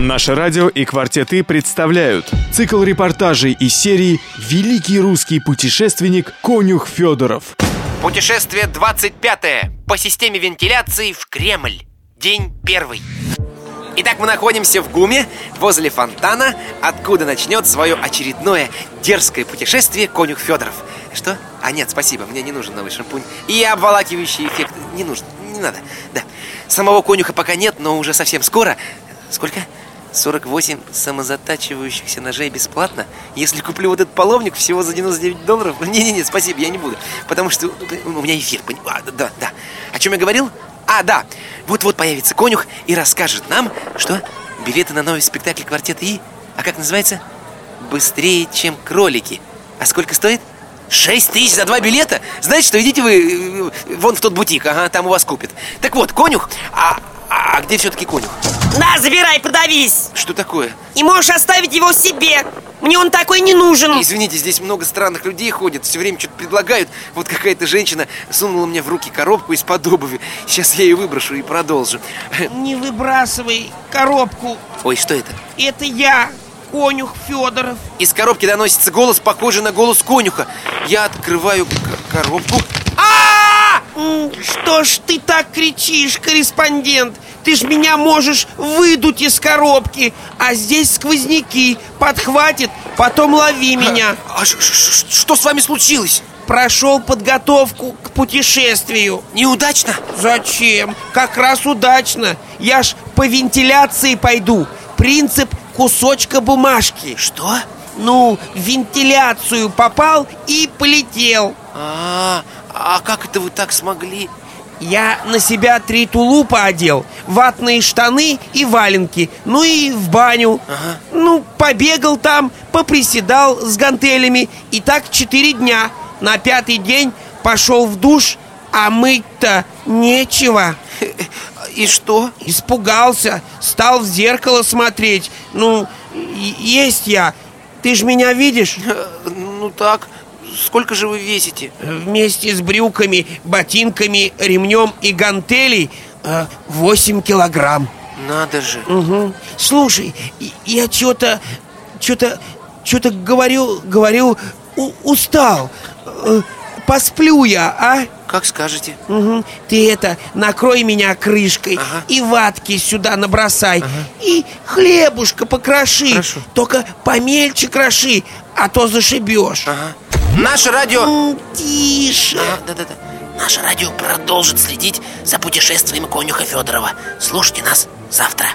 Наше радио и «Квартеты» представляют цикл репортажей из серии «Великий русский путешественник Конюх Федоров». Путешествие 25 по системе вентиляции в Кремль. День первый. Итак, мы находимся в ГУМе, возле фонтана, откуда начнет свое очередное дерзкое путешествие конюх Федоров. Что? А нет, спасибо, мне не нужен новый шампунь. И обволакивающий эффект не нужен, не надо. Да, самого конюха пока нет, но уже совсем скоро. Сколько? 48 самозатачивающихся ножей бесплатно? Если куплю вот этот половник всего за 99 долларов? Не-не-не, спасибо, я не буду. Потому что у меня эфир. А, да, да. О чем я говорил? А, да. Вот-вот появится конюх и расскажет нам, что билеты на новый спектакль «Квартет И», а как называется? Быстрее, чем кролики. А сколько стоит? Шесть тысяч за два билета? Знаете что, идите вы э, вон в тот бутик, ага, там у вас купят. Так вот, конюх, а, а где все-таки конюх? На, забирай, подавись. Что такое? И можешь оставить его себе. Мне он такой не нужен. Извините, здесь много странных людей ходит Все время что-то предлагают. Вот какая-то женщина сунула мне в руки коробку из-под обуви. Сейчас я ее выброшу и продолжу. Не выбрасывай коробку. Ой, что это? Это я, конюх Федоров Из коробки доносится голос, похожий на голос конюха. Я открываю коробку. А Что ж ты так кричишь, корреспондент? Ты ж меня можешь выдуть из коробки А здесь сквозняки Подхватит, потом лови меня А, а что с вами случилось? Прошел подготовку к путешествию Неудачно? Зачем? Как раз удачно Я ж по вентиляции пойду Принцип кусочка бумажки Что? Ну, в вентиляцию попал и полетел А, а как это вы так смогли? Я на себя три тулупа одел Ватные штаны и валенки Ну и в баню. Ага. Ну, побегал там, поприседал с гантелями. И так четыре дня. На пятый день пошел в душ А мыть-то нечего. И что? Испугался Стал в зеркало смотреть. Ну, есть я. Ты ж меня видишь? Ну так, Сколько же вы весите? Вместе с брюками, ботинками, ремнем и гантелей 8 э, килограмм Надо же угу. Слушай, я что-то Что-то Что-то говорю, говорю у, Устал э, Посплю я, а? Как скажете угу. Ты это, накрой меня крышкой ага. И ватки сюда набросай ага. И хлебушка покроши Хорошо. Только помельче кроши А то зашибешь ага. Наше радио... Тише. А, да-да-да. Наше радио продолжит следить за путешествием конюха Федорова. Слушайте нас завтра.